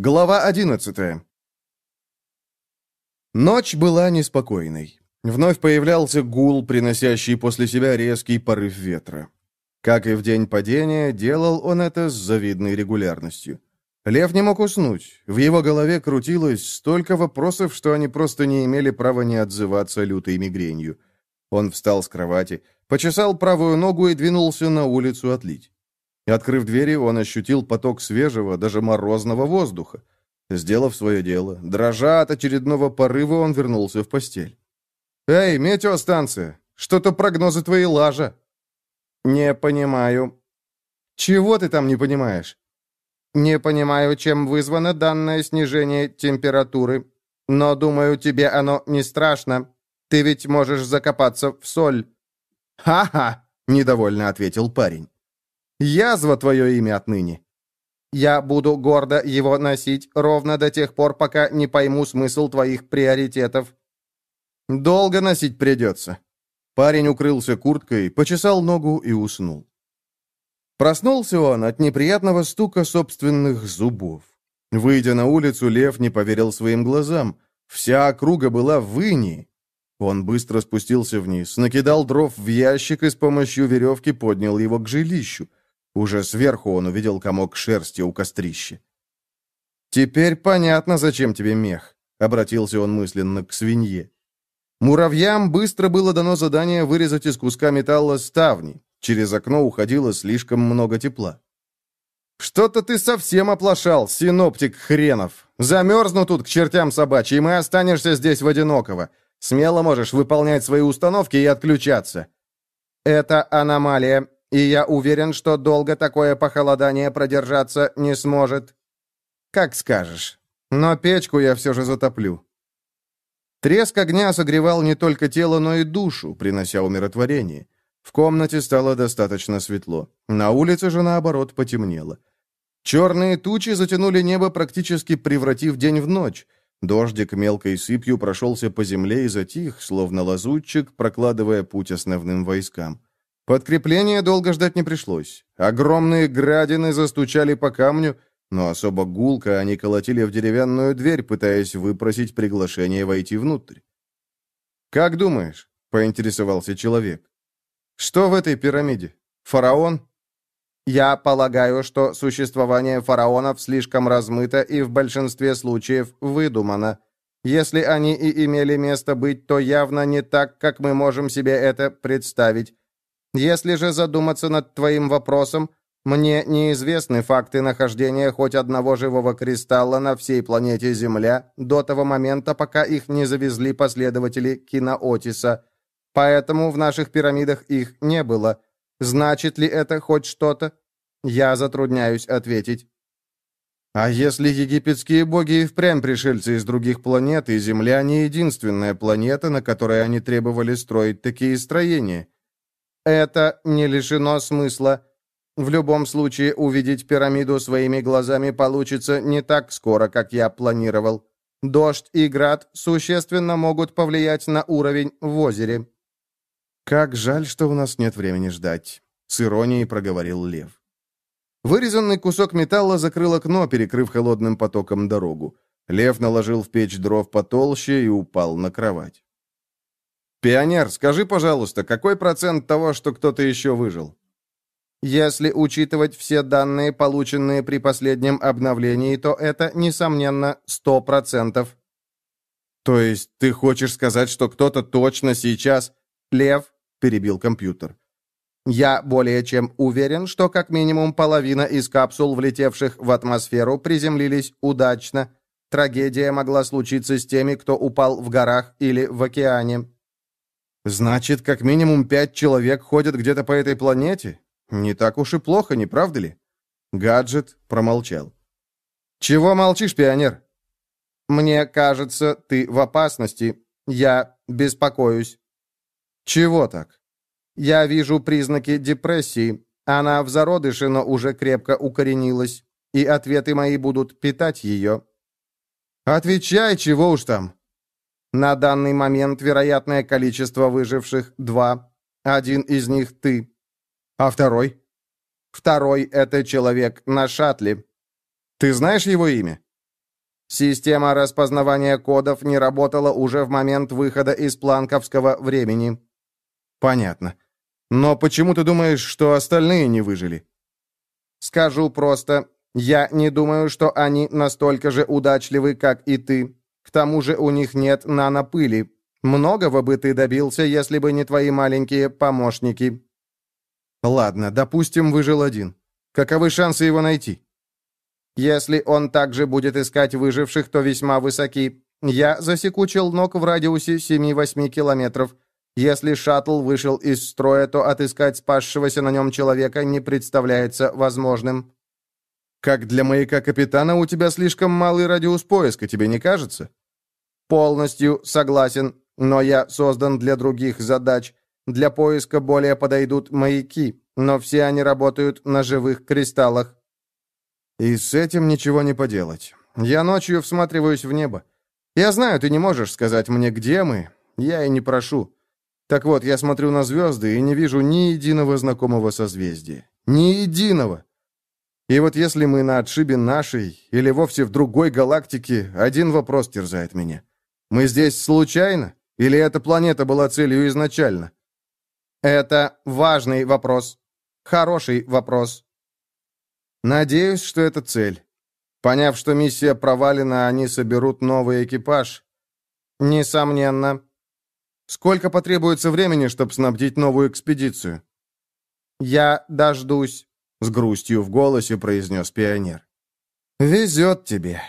Глава 11 Ночь была неспокойной. Вновь появлялся гул, приносящий после себя резкий порыв ветра. Как и в день падения, делал он это с завидной регулярностью. Лев не мог уснуть. В его голове крутилось столько вопросов, что они просто не имели права не отзываться лютой мигренью. Он встал с кровати, почесал правую ногу и двинулся на улицу отлить. Открыв двери, он ощутил поток свежего, даже морозного воздуха. Сделав свое дело, дрожа от очередного порыва, он вернулся в постель. «Эй, метеостанция! Что-то прогнозы твои лажа!» «Не понимаю». «Чего ты там не понимаешь?» «Не понимаю, чем вызвано данное снижение температуры. Но, думаю, тебе оно не страшно. Ты ведь можешь закопаться в соль». «Ха-ха!» — недовольно ответил парень. Язва твое имя отныне. Я буду гордо его носить ровно до тех пор, пока не пойму смысл твоих приоритетов. Долго носить придется. Парень укрылся курткой, почесал ногу и уснул. Проснулся он от неприятного стука собственных зубов. Выйдя на улицу, Лев не поверил своим глазам. Вся округа была в инии. Он быстро спустился вниз, накидал дров в ящик и с помощью веревки поднял его к жилищу. Уже сверху он увидел комок шерсти у кострища. «Теперь понятно, зачем тебе мех», — обратился он мысленно к свинье. Муравьям быстро было дано задание вырезать из куска металла ставни. Через окно уходило слишком много тепла. «Что-то ты совсем оплошал, синоптик хренов. Замерзну тут к чертям собачьим, и останешься здесь в одиноково. Смело можешь выполнять свои установки и отключаться». «Это аномалия. И я уверен, что долго такое похолодание продержаться не сможет. Как скажешь. Но печку я все же затоплю. Треск огня согревал не только тело, но и душу, принося умиротворение. В комнате стало достаточно светло. На улице же, наоборот, потемнело. Черные тучи затянули небо, практически превратив день в ночь. Дождик мелкой сыпью прошелся по земле и затих, словно лазутчик, прокладывая путь основным войскам. Подкрепления долго ждать не пришлось. Огромные градины застучали по камню, но особо гулко они колотили в деревянную дверь, пытаясь выпросить приглашение войти внутрь. «Как думаешь?» — поинтересовался человек. «Что в этой пирамиде? Фараон?» «Я полагаю, что существование фараонов слишком размыто и в большинстве случаев выдумано. Если они и имели место быть, то явно не так, как мы можем себе это представить. Если же задуматься над твоим вопросом, мне неизвестны факты нахождения хоть одного живого кристалла на всей планете Земля до того момента, пока их не завезли последователи Киноотиса. Поэтому в наших пирамидах их не было. Значит ли это хоть что-то? Я затрудняюсь ответить. А если египетские боги и впрямь пришельцы из других планет, и Земля не единственная планета, на которой они требовали строить такие строения? Это не лишено смысла. В любом случае, увидеть пирамиду своими глазами получится не так скоро, как я планировал. Дождь и град существенно могут повлиять на уровень в озере. «Как жаль, что у нас нет времени ждать», — с иронией проговорил Лев. Вырезанный кусок металла закрыл окно, перекрыв холодным потоком дорогу. Лев наложил в печь дров потолще и упал на кровать. «Пионер, скажи, пожалуйста, какой процент того, что кто-то еще выжил?» Если учитывать все данные, полученные при последнем обновлении, то это, несомненно, 100%. То есть ты хочешь сказать, что кто-то точно сейчас... Лев, перебил компьютер. Я более чем уверен, что как минимум половина из капсул, влетевших в атмосферу, приземлились удачно. Трагедия могла случиться с теми, кто упал в горах или в океане. Значит, как минимум пять человек ходят где-то по этой планете? Не так уж и плохо, не правда ли? Гаджет промолчал. Чего молчишь, пионер? Мне кажется, ты в опасности. Я беспокоюсь. Чего так? Я вижу признаки депрессии. Она в зародыше, но уже крепко укоренилась. И ответы мои будут питать ее. Отвечай, чего уж там. На данный момент вероятное количество выживших – два. Один из них – ты. А второй? Второй – это человек на шаттле. Ты знаешь его имя? Система распознавания кодов не работала уже в момент выхода из планковского времени. Понятно. Но почему ты думаешь, что остальные не выжили? Скажу просто, я не думаю, что они настолько же удачливы, как и ты. К тому же у них нет нанопыли. Многого бы ты добился, если бы не твои маленькие помощники. Ладно, допустим, выжил один. Каковы шансы его найти? Если он также будет искать выживших, то весьма высоки. Я засеку челнок в радиусе 7-8 километров. Если шаттл вышел из строя, то отыскать спасшегося на нем человека не представляется возможным. Как для маяка капитана у тебя слишком малый радиус поиска, тебе не кажется? Полностью согласен, но я создан для других задач. Для поиска более подойдут маяки, но все они работают на живых кристаллах. И с этим ничего не поделать. Я ночью всматриваюсь в небо. Я знаю, ты не можешь сказать мне, где мы. Я и не прошу. Так вот, я смотрю на звезды и не вижу ни единого знакомого созвездия. Ни единого. И вот если мы на отшибе нашей или вовсе в другой галактике, один вопрос терзает меня. Мы здесь случайно? Или эта планета была целью изначально? Это важный вопрос. Хороший вопрос. Надеюсь, что это цель. Поняв, что миссия провалена, они соберут новый экипаж. Несомненно. Сколько потребуется времени, чтобы снабдить новую экспедицию? Я дождусь. С грустью в голосе произнес пионер. «Везет тебе.